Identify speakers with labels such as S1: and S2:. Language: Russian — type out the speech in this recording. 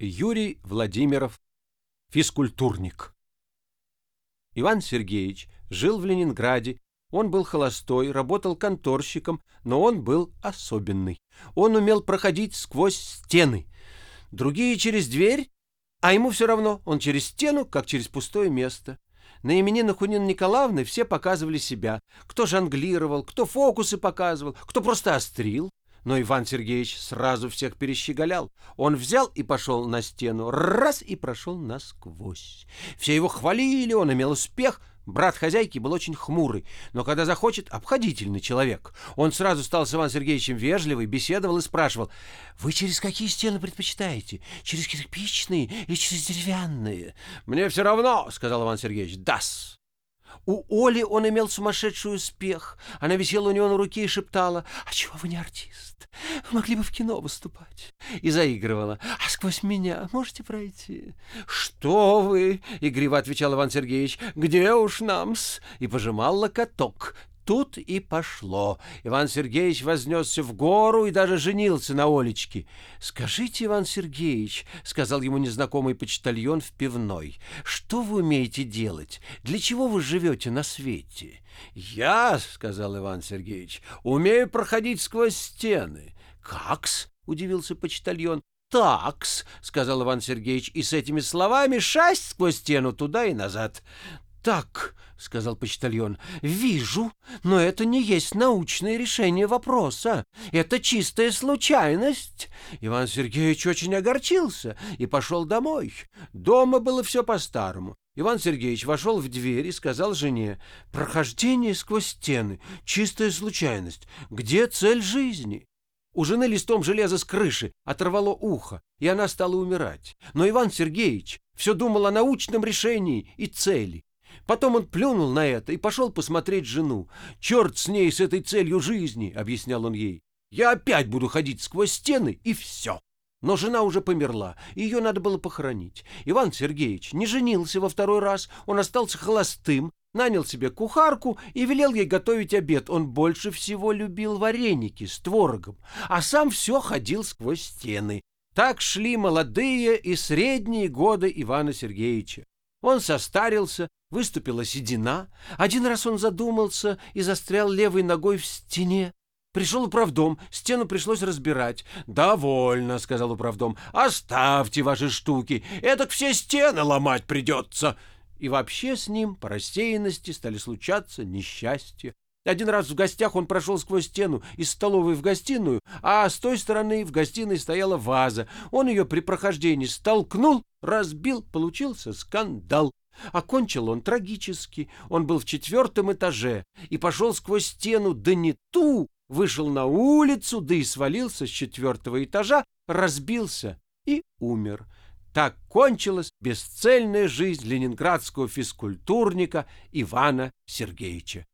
S1: Юрий Владимиров, физкультурник. Иван Сергеевич жил в Ленинграде. Он был холостой, работал конторщиком, но он был особенный. Он умел проходить сквозь стены. Другие через дверь, а ему все равно, он через стену, как через пустое место. На именинах у Нины Николаевны все показывали себя. Кто жонглировал, кто фокусы показывал, кто просто острил. Но Иван Сергеевич сразу всех перещеголял. Он взял и пошел на стену, раз и прошел насквозь. Все его хвалили, он имел успех. Брат хозяйки был очень хмурый, но когда захочет, обходительный человек. Он сразу стал с Иваном Сергеевичем вежливый, беседовал и спрашивал, «Вы через какие стены предпочитаете? Через кирпичные или через деревянные?» «Мне все равно», — сказал Иван Сергеевич, «дас». У Оли он имел сумасшедший успех. Она висела у него на руке и шептала, «А чего вы не артист? Вы могли бы в кино выступать». И заигрывала, «А сквозь меня можете пройти?» «Что вы?» — игриво отвечал Иван Сергеевич, «где уж нам-с?» И пожимал локоток, Тут и пошло. Иван Сергеевич вознесся в гору и даже женился на Олечке. «Скажите, Иван Сергеевич, — сказал ему незнакомый почтальон в пивной, — что вы умеете делать? Для чего вы живете на свете?» «Я, — сказал Иван Сергеевич, — умею проходить сквозь стены». «Как-с?» — удивился почтальон. «Такс», — сказал Иван Сергеевич, и с этими словами шасть сквозь стену туда и назад. «Так», — сказал почтальон, — «вижу, но это не есть научное решение вопроса. Это чистая случайность». Иван Сергеевич очень огорчился и пошел домой. Дома было все по-старому. Иван Сергеевич вошел в дверь и сказал жене, «Прохождение сквозь стены — чистая случайность. Где цель жизни?» У жены листом железа с крыши оторвало ухо, и она стала умирать. Но Иван Сергеевич все думал о научном решении и цели. Потом он плюнул на это и пошел посмотреть жену. «Черт с ней, с этой целью жизни!» — объяснял он ей. «Я опять буду ходить сквозь стены, и все!» Но жена уже померла, и ее надо было похоронить. Иван Сергеевич не женился во второй раз, он остался холостым, нанял себе кухарку и велел ей готовить обед. Он больше всего любил вареники с творогом, а сам все ходил сквозь стены. Так шли молодые и средние годы Ивана Сергеевича. Он состарился, выступила седина. Один раз он задумался и застрял левой ногой в стене. Пришел управдом, стену пришлось разбирать. «Довольно», — сказал управдом, — «оставьте ваши штуки, эдак все стены ломать придется». И вообще с ним по рассеянности стали случаться несчастья. Один раз в гостях он прошел сквозь стену из столовой в гостиную, а с той стороны в гостиной стояла ваза. Он ее при прохождении столкнул, разбил, получился скандал. Окончил он трагически. Он был в четвертом этаже и пошел сквозь стену, да не ту, вышел на улицу, да и свалился с четвертого этажа, разбился и умер. Так кончилась бесцельная жизнь ленинградского физкультурника Ивана Сергеевича.